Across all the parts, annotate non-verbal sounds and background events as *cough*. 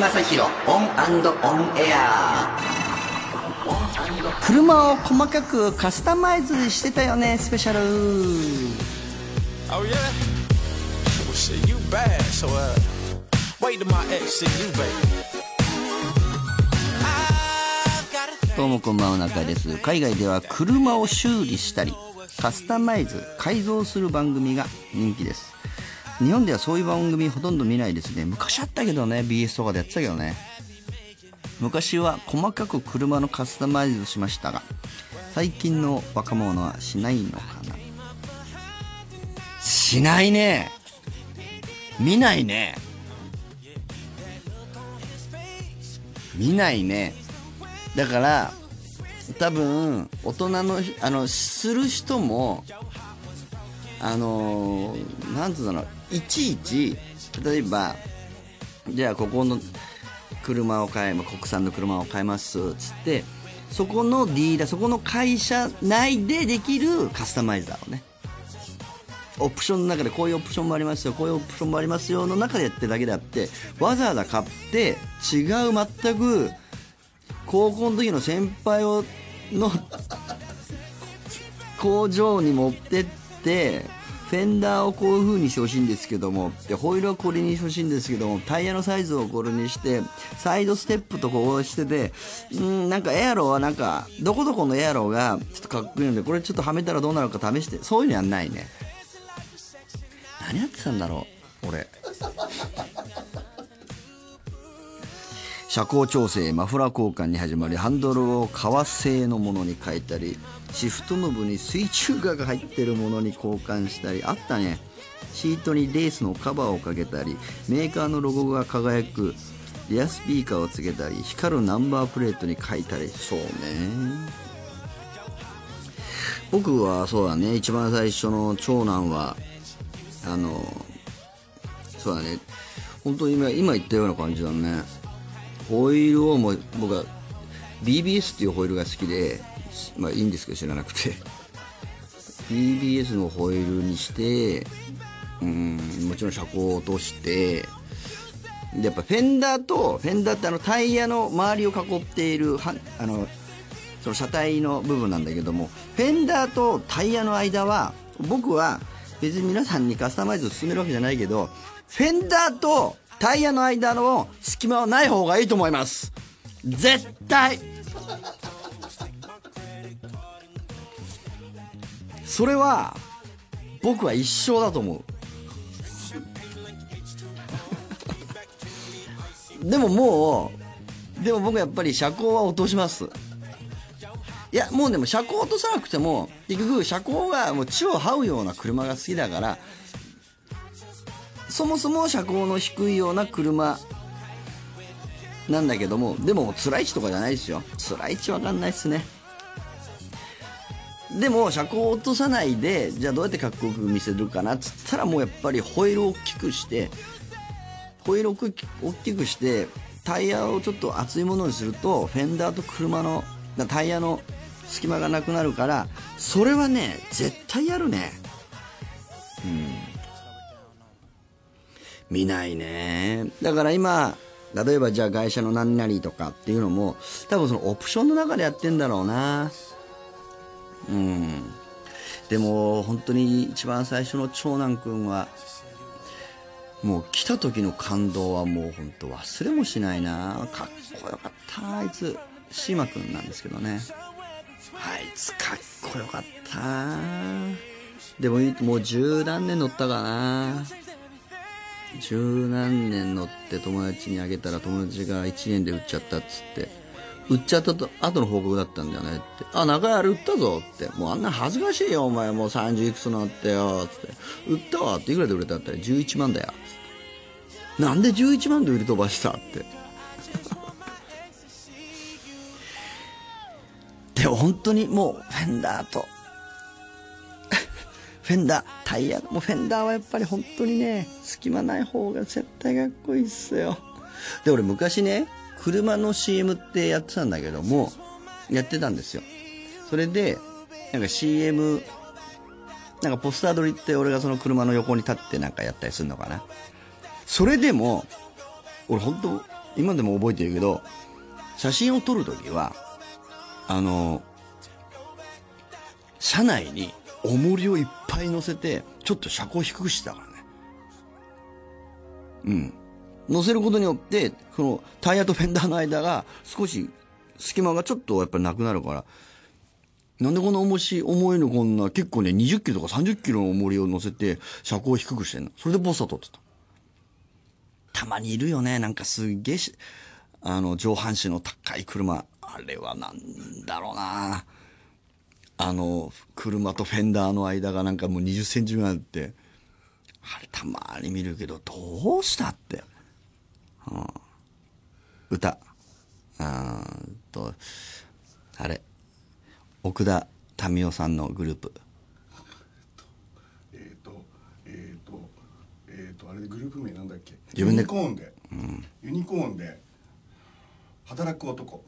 正広 On and On Air 車を細かくカスタマイズしてたよねスペシャル。Oh yeah? Well shit, you bad, so uh wait till my ex see you, baby. どうもこんばんは中居です。海外では車を修理したりカスタマイズ改造する番組が人気です日本ではそういう番組ほとんど見ないですね。昔あったけどね BS とかでやってたけどね。昔は細かく車のカスタマイズしましたが最近の若者はしないのかな。しないね。見ないね。見ないね。だから多分大人のあのする人もあのーなんつうんだろういちいち例えばじゃあここの車を買えば国産の車を買いますつってそこのディーラーそこの会社内でできるカスタマイザーをねオプションの中でこういうオプションもありますよこういうオプションもありますよの中でやってるだけであってわざわざ買って違う全く高校の時の先輩をの工場に持ってってフェンダーをこういう風にしてほしいんですけども。でホイールはこれにしてほしいんですけども。タイヤのサイズをこれにしてサイドステップとこうしててうんなんかエアロはなんかどこどこのエアロがちょっとかっこいいのでこれちょっとはめたらどうなるか試して。そういうのやんないね。何やってたんだろう俺。車高調整マフラー交換に始まりハンドルを革製のものに変えたりシフトノブに水中画が入ってるものに交換したりあったね。シートにレースのカバーをかけたりメーカーのロゴが輝くリアスピーカーをつけたり光るナンバープレートに書いたりそうね。僕はそうだね。一番最初の長男はあのそうだね。本当に今今言ったような感じだね。ホイールをも僕は BBS っていうホイールが好きでまあいいんですけど知らなくて。BBS のホイールにしてうんもちろん車高を落としてでやっぱフェンダーとフェンダーってあのタイヤの周りを囲っているはあのその車体の部分なんだけどもフェンダーとタイヤの間は僕は別に皆さんにカスタマイズを進めるわけじゃないけどフェンダーとタイヤの間の隙間はない方がいいと思います。絶対。それは僕は一生だと思う。でももうでも僕やっぱり車高は落とします。いやもうでも車高落とさなくても結局車高がもう地を這うような車が好きだからそもそも車高の低いような車なんだけどもでも辛い位とかじゃないですよ。辛い位置わかんないっすね。でも車高を落とさないでじゃあどうやってかっこよく見せるかなっつったらもうやっぱりホイールを大きくしてホイールを大きくしてタイヤをちょっと厚いものにするとフェンダーと車のタイヤの隙間がなくなるからそれはね絶対やるね。見ないね。だから今例えばじゃあ会社の何々とかっていうのも多分そのオプションの中でやってんだろうな。うん。でも本当に一番最初の長男くんはもう来た時の感動はもう本当忘れもしないな。かっこよかった。あいつシーマくんなんですけどね。あいつかっこよかった。でももう十何年乗ったかな。十何年乗って友達にあげたら友達が1年で売っちゃったっつって売っちゃったと後の報告だったんだよねって。あ中井あれ売ったぞって。もうあんな恥ずかしいよお前。もう30いくつになってよつって。売ったわっていくらで売れたって11万だよつっなんで11万で売り飛ばしたって。*laughs* で本当にもうフェンダーとフェンダータイヤもうフェンダーはやっぱり本当にね隙間ない方が絶対かっこいいっすよ。で俺昔ね車の CM ってやってたんだけどもやってたんですよ。それでなんか CM なんかポスター撮りって俺がその車の横に立ってなんかやったりするのかな。それでも俺本当今でも覚えてるけど写真を撮るときはあの車内に重りをいっぱい乗せてちょっと車高低くしてたからねうん乗せることによってそのタイヤとフェンダーの間が少し隙間がちょっとやっぱりなくなるからなんでこんな重し、重いのこんな、結構ね、20キロとか30キロの重りを乗せて、車高を低くしてんの。それでポスター撮ってた。たまにいるよね。なんかすげえし、あの、上半身の高い車。あれはなんだろうなあの、車とフェンダーの間がなんかもう20センチぐらいあって、あれたまに見るけど、どうしたって。うん、歌。あーんと、あれ。奥田民生さんのグループ。えっ、とえっ、とえっ、とあれグループ名なんだっけ？自分でユニコーンで、ユニコーンで働く男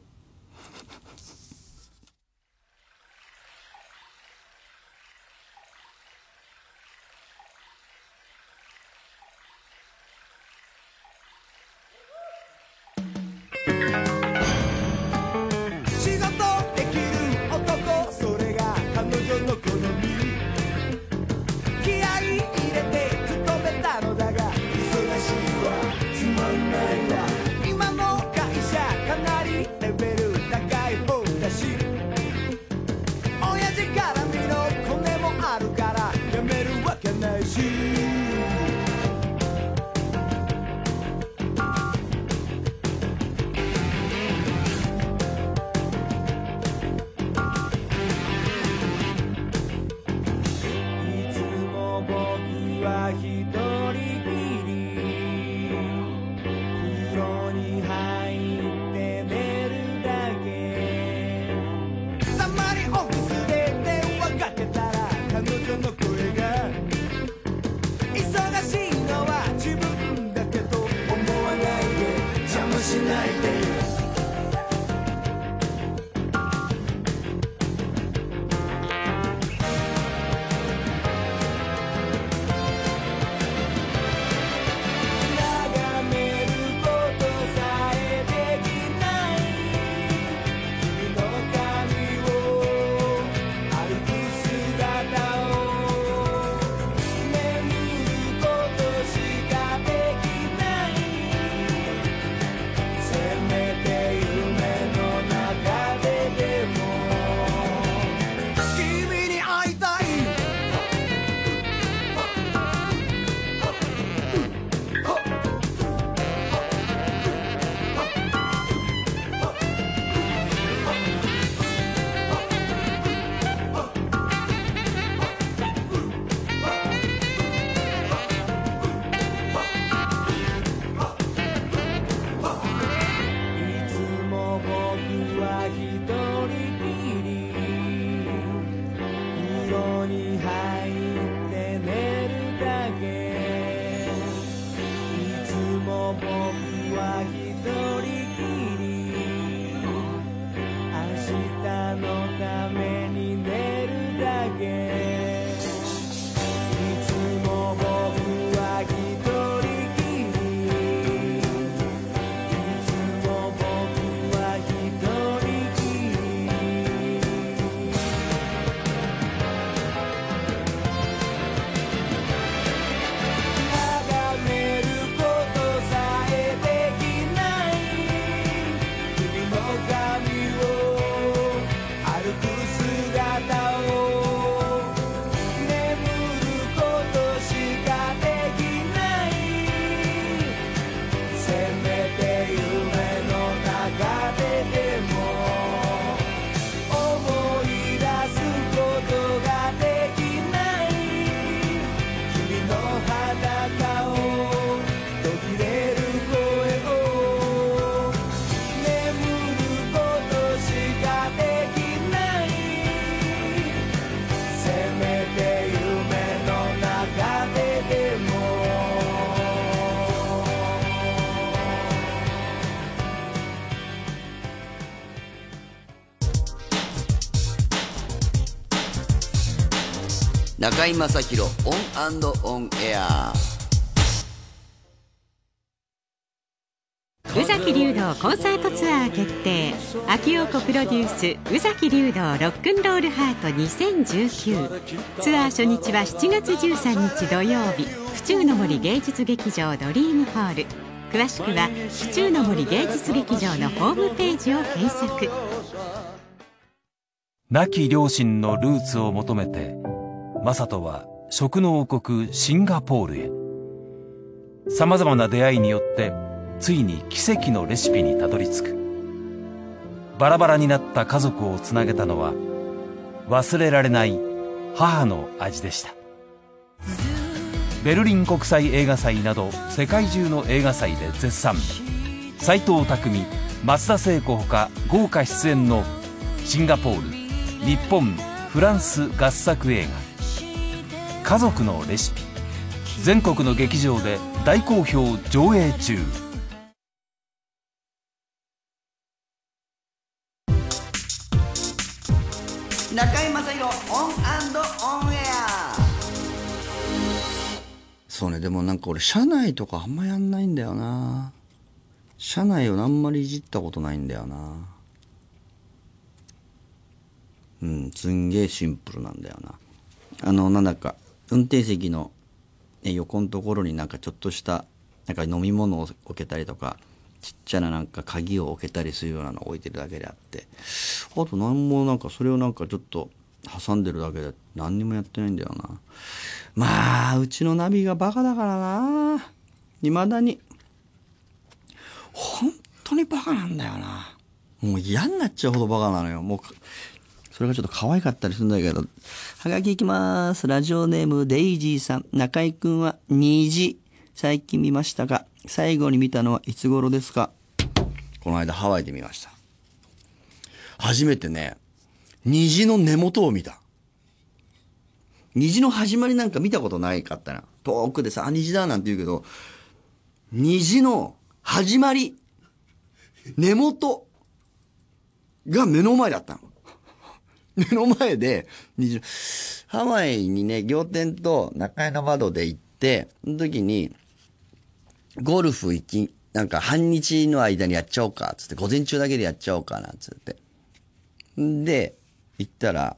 中居正広オンオンエア。宇崎竜童コンサートツアー決定。阿木燿子プロデュース宇崎竜童ロックンロールハート2019ツアー初日は7月13日土曜日府中の森芸術劇場ドリームホール。詳しくは府中の森芸術劇場のホームページを検索。亡き両親のルーツを求めてマサトは食の王国シンガポールへ。様々な出会いによってついに奇跡のレシピにたどり着く。バラバラになった家族をつなげたのは忘れられない母の味でした。ベルリン国際映画祭など世界中の映画祭で絶賛。斎藤工松田聖子ほか豪華出演のシンガポール日本フランス合作映画「家族のレシピ」全国の劇場で大好評上映中。中オンオンエア。そうねでもなんか俺社内とかあんまやんないんだよな。社内をあんまりいじったことないんだよな。うんすんげえシンプルなんだよな。あのなんだか運転席のね横のところになんかちょっとしたなんか飲み物を置けたりとかちっちゃななんか鍵を置けたりするようなのを置いてるだけであってあと何もなんかそれをなんかちょっと挟んでるだけで何にもやってないんだよな。まあうちのナビがバカだからな。未だに。本当にバカなんだよな。もう嫌になっちゃうほどバカなのよ。もうそれがちょっと可愛かったりするんだけど。はがきいきます。ラジオネームデイジーさん。中居くんは虹。最近見ましたが最後に見たのはいつ頃ですか？この間ハワイで見ました。初めてね虹の根元を見た。虹の始まりなんか見たことないかったな。遠くでさあ虹だなんて言うけど虹の始まり根元が目の前だったの。目の前でハワイにね仰天と中江の窓で行ってその時にゴルフ行き、なんか半日の間にやっちゃおうか、つって、午前中だけでやっちゃおうかな、つって。で、行ったら、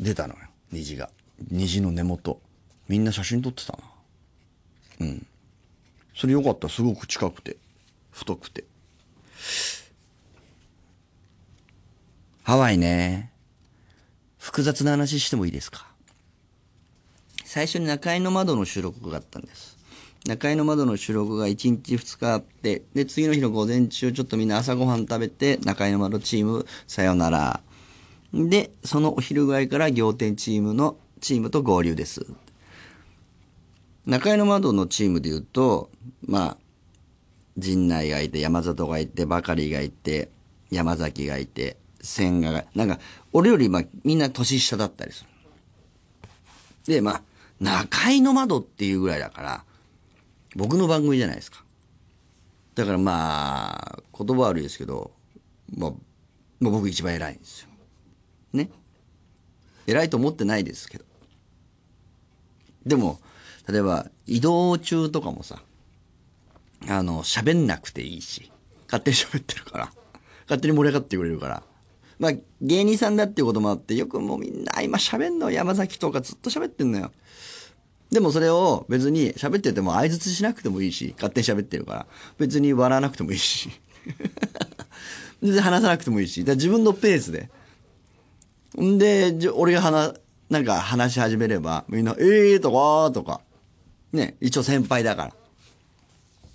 出たのよ、虹が。虹の根元。みんな写真撮ってたな。うん。それよかった、すごく近くて。太くて。ハワイね。複雑な話してもいいですか？最初に中井の窓の収録があったんです。中井の窓の収録が1日2日あって、で、次の日の午前中、ちょっとみんな朝ごはん食べて、中井の窓チーム、さよなら。で、そのお昼ぐらいから仰天チームのチームと合流です。中井の窓のチームで言うと、まあ、陣内がいて、山里がいて、ばかりがいて、山崎がいて、千賀が、なんか、俺よりまあ、みんな年下だったりする。で、まあ、中井の窓っていうぐらいだから、僕の番組じゃないですか。だからまあ、言葉悪いですけど、まあ、まあ僕一番偉いんですよ。ね。偉いと思ってないですけど。でも、例えば移動中とかもさ、あの、喋んなくていいし、勝手に喋ってるから、勝手に盛り上がってくれるから。まあ、芸人さんだっていうこともあって、よくもうみんな今喋んの山崎とかずっと喋ってんのよ。でもそれを別に喋ってても相槌しなくてもいいし、勝手に喋ってるから、別に笑わなくてもいいし。*laughs* 全然話さなくてもいいし、だ自分のペースで。んで、俺が話、なんか話し始めれば、みんな、ええーとか、とか。ね、一応先輩だから。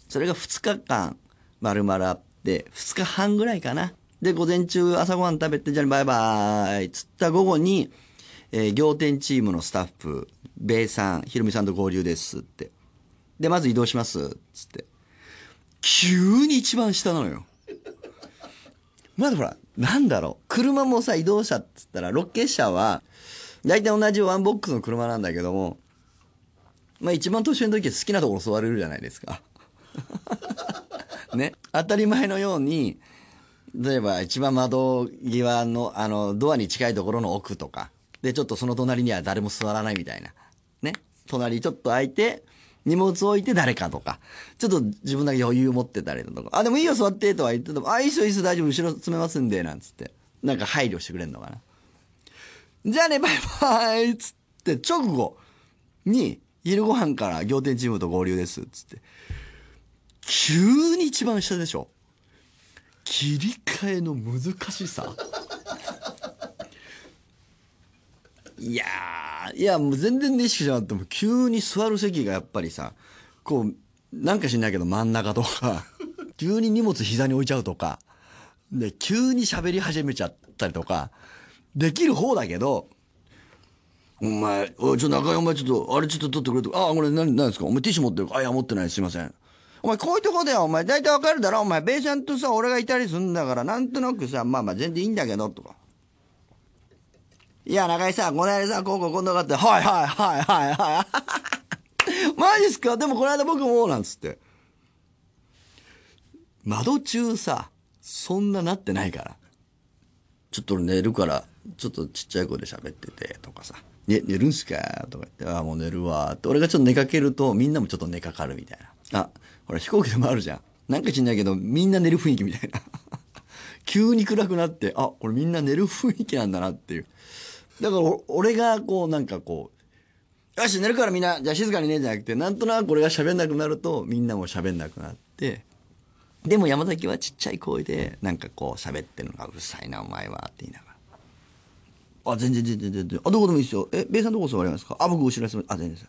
それが2日間、丸々あって、2日半ぐらいかな。で、午前中朝ごはん食べて、じゃあバイバーイ。つった午後に、えー、仰天チームのスタッフ、米さん、ひろみさんと合流ですって。で、まず移動します。つって。急に一番下なのよ。まだほら、なんだろう。車もさ、移動車っつったら、ロケ車は、大体同じワンボックスの車なんだけども、まあ一番年上の時は好きなところ座れるじゃないですか。*laughs* ね。当たり前のように、例えば一番窓際の、あの、ドアに近いところの奥とか、で、ちょっとその隣には誰も座らないみたいな。ね。隣ちょっと空いて、荷物置いて誰かとか、ちょっと自分だけ余裕持ってたりとか、あ、でもいいよ座ってとは言ってても、あ、いいっすよいいっすよ大丈夫、後ろ詰めますんで、なんつって。なんか配慮してくれんのかな。じゃあね、バイバイつって、直後に、昼ご飯から仰天チームと合流です、つって。急に一番下でしょ。切り替えの難しさ。いや、いや、もう全然意識じゃなくても、急に座る席がやっぱりさ、こう、なんか知んないけど真ん中とか、*laughs* 急に荷物膝に置いちゃうとか、で、急に喋り始めちゃったりとか、できる方だけど、お前、おい、ちょ中井お前ちょっと、あれちょっと取ってくれとか、あ、これ何、何ですか？お前ティッシュ持ってる？あ、いや、持ってない、すいません。お前、こういうとこだよ、お前、大体わかるだろお前、ベイちゃんとさ、俺がいたりするんだから、なんとなくさ、まあまあ、全然いいんだけど、とか。いや、中井さん、この間さ、こうこうこんなかって、はいはいはいはいはい。*laughs* マジっすか？でもこの間僕も、なんつって。窓中さ、そんななってないから。ちょっと俺寝るから、ちょっとちっちゃい声で喋ってて、とかさ。ね、寝るんすか？とか言って、ああ、もう寝るわ。って、俺がちょっと寝かけると、みんなもちょっと寝かかるみたいな。あ、ほら飛行機でもあるじゃん。なんか知んないけど、みんな寝る雰囲気みたいな。*laughs* 急に暗くなって、あ、これみんな寝る雰囲気なんだなっていう。だから、俺がこう、なんかこう、よし、寝るからみんな、じゃあ静かにね、じゃなくて、なんとなく俺が喋んなくなると、みんなも喋んなくなって、でも山崎はちっちゃい声で、なんかこう喋ってるのがうるさいな、お前は、って言いながら。あ、全然全然全然。あ、どこでもいいですよ。え、ベイさんどこ座りますか？あ、僕後ろです。あ、全然です。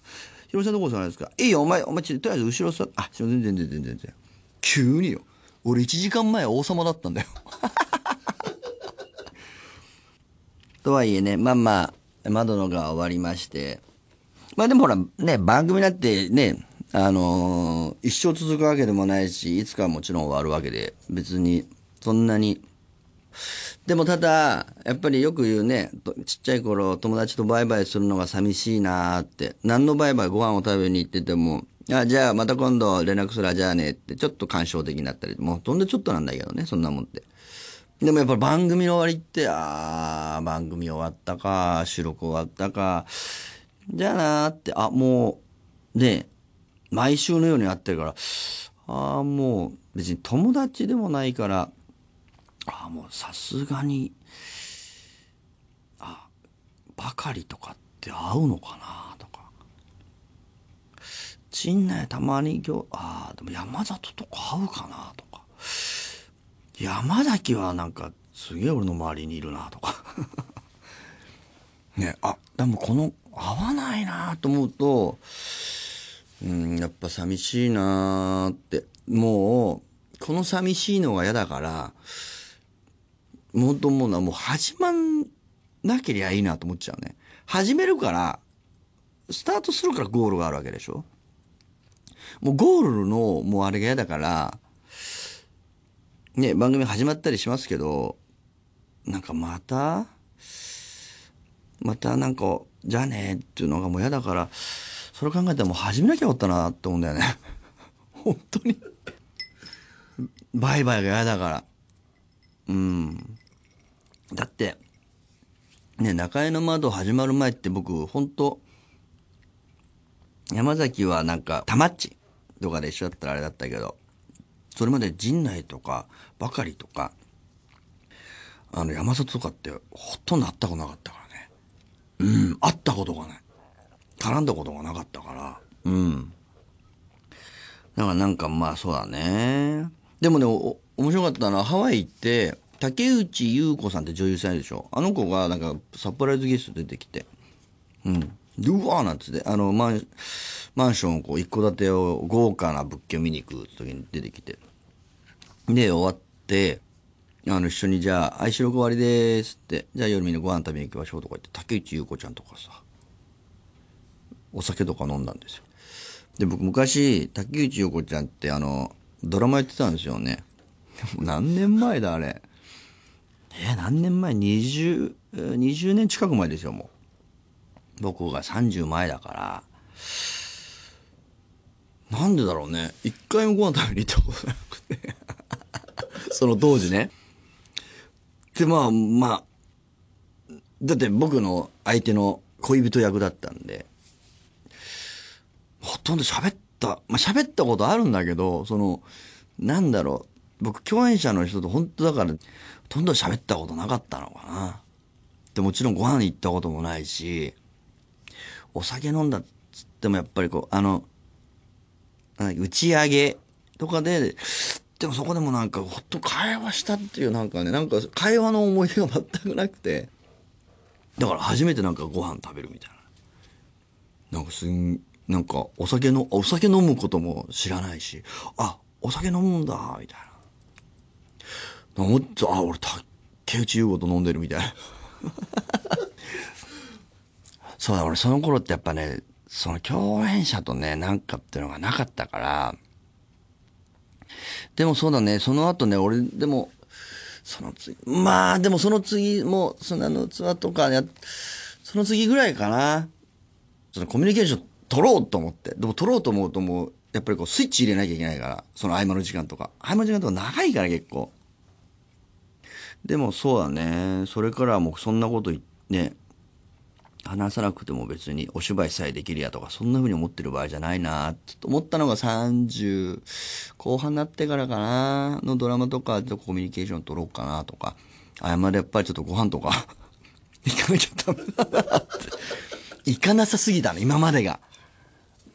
ヒロさんどこ座りますか？いいよ、お前、お前、とりあえず後ろ座あ、すいません、全然全然全然。急によ。俺1時間前王様だったんだよ。*laughs* とはいえね、まあまあ、窓のが終わりまして、まあでもほら、ね、番組だってね、あのー一生続くわけでもないし、いつかはもちろん終わるわけで、別に、そんなに。でもただ、やっぱりよく言うね、ちっちゃい頃友達とバイバイするのが寂しいなーって、何のバイバイご飯を食べに行ってても、あ、じゃあまた今度連絡するわじゃあねって、ちょっと感傷的になったり、もうほんとちょっとなんだけどね、そんなもんって。でもやっぱり番組の終わりって、あー、番組終わったか、収録終わったか、じゃあなーって、あ、もう、ね、毎週のように会ってるから、ああ、もう別に友達でもないから、ああ、もうさすがに、あ、ばかりとかって合うのかなとか。陣内たまに今日、ああ、でも山里とか合うかなとか。山崎はなんかすげえ俺の周りにいるなとか。*laughs* ね、あ、でもこの合わないなと思うと、うん、やっぱ寂しいなって。もう、この寂しいのが嫌だから、もと思うのはもう始まんなけりゃいいなと思っちゃうね。始めるから、スタートするからゴールがあるわけでしょもうゴールの、もうあれが嫌だから、ね、番組始まったりしますけど、なんかまた、またなんか、じゃあねっていうのがもう嫌だから、それ考えたらもう始めなきゃよかったなって思うんだよね。*laughs* 本当に。バイバイが嫌だから。うん。だって、ね、中江の窓始まる前って僕、本当山崎はなんか、田町とかで一緒だったらあれだったけど、それまで陣内とか、ばかりとか、あの、山里とかってほとんど会ったことなかったからね。うん、会ったことがない。絡んだことがなかったから。うん。だからなんかまあそうだね。でもね、面白かったのはハワイ行って、竹内優子さんって女優さんでしょあの子がなんかサプライズゲスト出てきて。うん。でうわーなんつって、あの、マン、マンションをこう、一戸建てを豪華な物件見に行く時に出てきて。で、終わって、あの、一緒にじゃあ、愛しろ終わりでーすって、じゃあ夜みんなご飯食べに行きましょうとか言って、竹内優子ちゃんとかさ、お酒とか飲んだんですよ。で、僕昔、竹内優子ちゃんってあの、ドラマやってたんですよね。何年前だ、あれ。えー何年前？20, 20年近く前ですよ、もう。僕が30前だから。なんでだろうね。一回もご飯食べに行ったことなくて。*laughs* その当時ね。で、まあ、まあ、だって僕の相手の恋人役だったんで、ほとんど喋った、まあ、喋ったことあるんだけど、その、なんだろう、僕共演者の人と本当だから、とんど喋ったことなかったのかな。でもちろんご飯行ったこともないし、お酒飲んだっつってもやっぱりこう、あの、打ち上げとかで、でもそこでもなんか、ほんと会話したっていうなんかね、なんか会話の思い出が全くなくて、だから初めてなんかご飯食べるみたいな。なんかすん、なんかお酒の、お酒飲むことも知らないし、あ、お酒飲むんだ、みたいな。思って、あ、俺、竹内優吾と飲んでるみたいな。*laughs* そうだ、俺その頃ってやっぱね、その共演者とね、なんかっていうのがなかったから、でもそうだね、その後ね、俺、でも、その次、まあ、でもその次も、そのあのツアーとかや、その次ぐらいかな。そのコミュニケーション取ろうと思って。でも取ろうと思うともう、やっぱりこうスイッチ入れなきゃいけないから、その合間の時間とか。合間の時間とか長いから結構。でもそうだね。それからはもうそんなことね、話さなくても別にお芝居さえできるやとか、そんな風に思ってる場合じゃないなと思ったのが30後半になってからかなのドラマとかちょっとコミュニケーション取ろうかなとか、あまでやっぱりちょっとご飯とか *laughs* 行かなきゃダメだなって。行かなさすぎたの、今までが。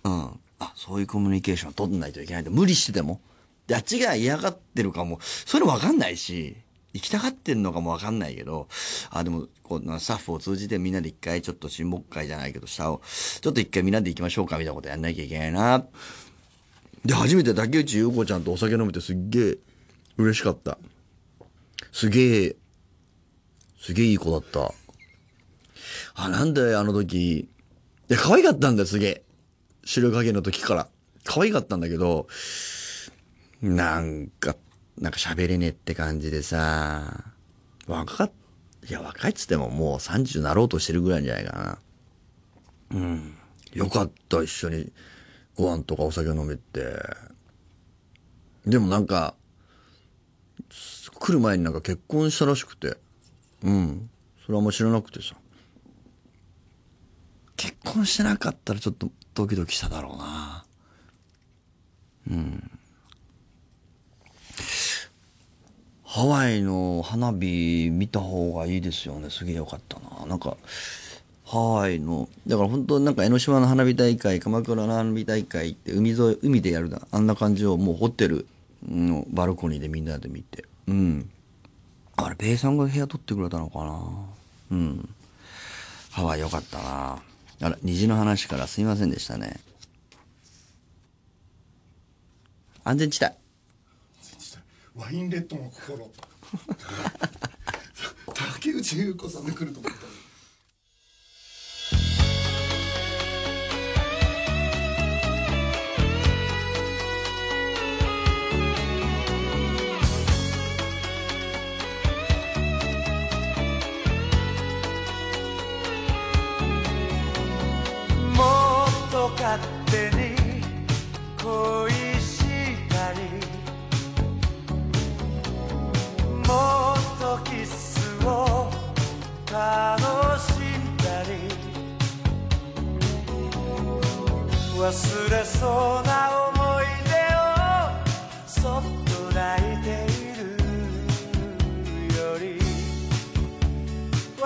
うん。あ、そういうコミュニケーション取んないといけないと。無理してても。で、あっちが嫌がってるかも、そういうの分かんないし、行きたがってんのかも分かんないけど、あ、でも、こう、スタッフを通じてみんなで一回ちょっと親睦会じゃないけど、下を、ちょっと一回みんなで行きましょうかみたいなことやんなきゃいけないな。で、初めて竹内優子ちゃんとお酒飲めてすっげえ嬉しかった。すげえ、すげえいい子だった。あ、なんであの時、いや、可愛かったんだよ、すげえ。白影の時から。可愛かったんだけど、なんか、なんか喋れねえって感じでさ、若かっ、いや、若いっつってももう30なろうとしてるぐらいじゃないかな。うん。よかった、一緒にご飯とかお酒飲めて。でもなんか、来る前になんか結婚したらしくて。うん。それはあんま知らなくてさ。結婚してなかったらちょっとドキドキしただろうな。うん。ハワイの花火見た方がいいですよね。すげえよかったな。なんか、ハワイの、だから本当なんか江ノ島の花火大会、鎌倉の花火大会って海沿い、海でやるな。あんな感じをもうホテルのバルコニーでみんなで見て。うん。あれ、ベイさんが部屋取ってくれたのかな。うん。ハワイよかったな。あら、虹の話からすいませんでしたね。安全地帯。ワインレッドの心。*laughs* 竹内優子さんで来ると思った。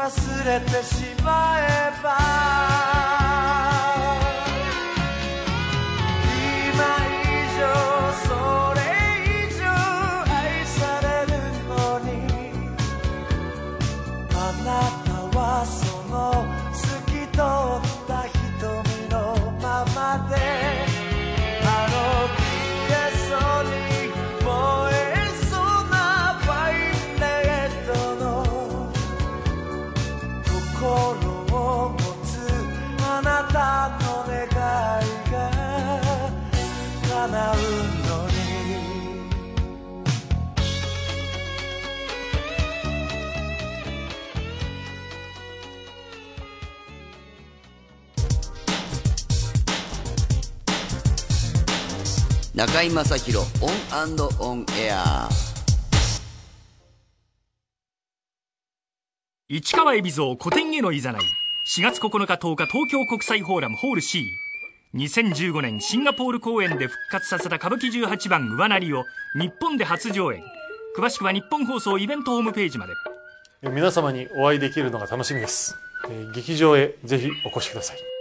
忘れてしまえば中居正広オンオンエア。市川海老蔵古典へのいざない。4月9日10日東京国際フォーラムホール C 2015年シンガポール公演で復活させた歌舞伎18番上なりを日本で初上演。詳しくはニッポン放送イベントホームページまで。皆様にお会いできるのが楽しみです、えー劇場へぜひお越しください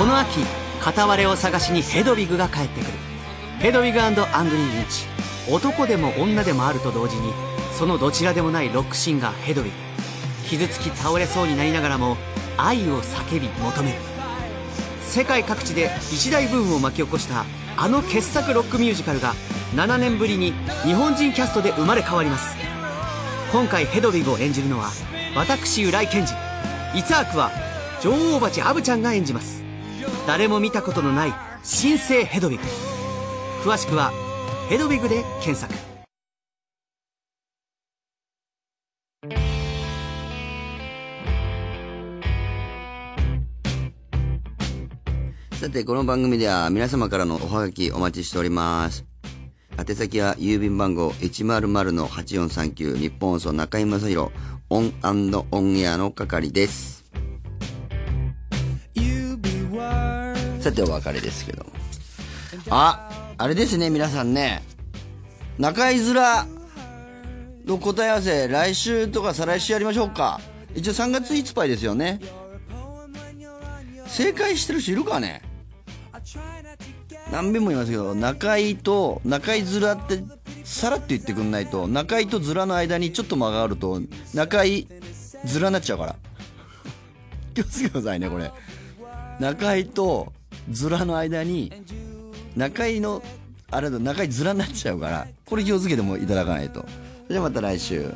この秋片割れを探しにヘドウィグが帰ってくる。ヘドウィグアンドリー・リンチ。男でも女でもあると同時にそのどちらでもないロックシンガーヘドウィグ。傷つき倒れそうになりながらも愛を叫び求める。世界各地で一大ブームを巻き起こしたあの傑作ロックミュージカルが7年ぶりに日本人キャストで生まれ変わります。今回ヘドウィグを演じるのは私浦井健二。イツアークは女王蜂アブちゃんが演じます。誰も見たことのない新生ヘドウィグ詳しくはヘドウィグで検索さて、この番組では皆様からのおはがきお待ちしております。宛先は郵便番号100-8439日本放送中井正広ON & ON AIR の係です。さて、お別れですけども。あ、あれですね、皆さんね。中井面の答え合わせ、来週とか再来週やりましょうか。一応3月いっぱいですよね。正解してる人いるかね何遍も言いますけど中井と中井面ってさらっと言ってくんないと中井と面の間にちょっと間があると中井面になっちゃうから気をつけてくださいねこれ中井と面の間に中井のあれだと中井面になっちゃうからこれ気をつけてもいただかないと。それではまた来週。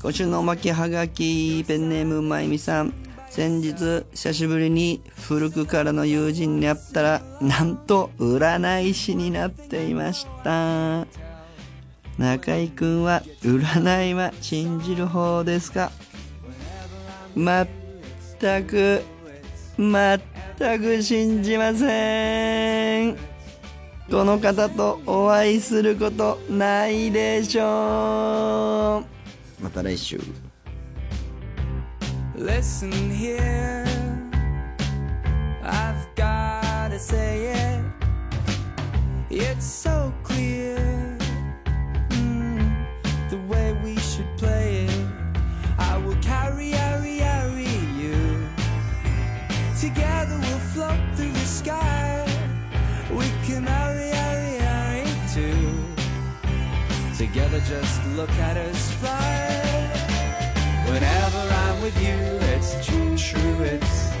今週のおまけはがきペンネームまゆみさん。先日久しぶりに古くからの友人に会ったらなんと占い師になっていました。中居君は占いは信じる方ですか？全く。全く信じませんこの方とお会いすることないでしょうまた来週 Listen here, I've gotta say it. It's so clear Together, just look at us fly. Whenever I'm with you, it's true, true, it's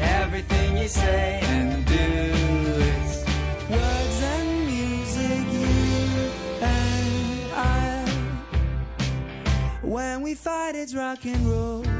everything you say and do. It's words and music, you and I. When we fight, it's rock and roll.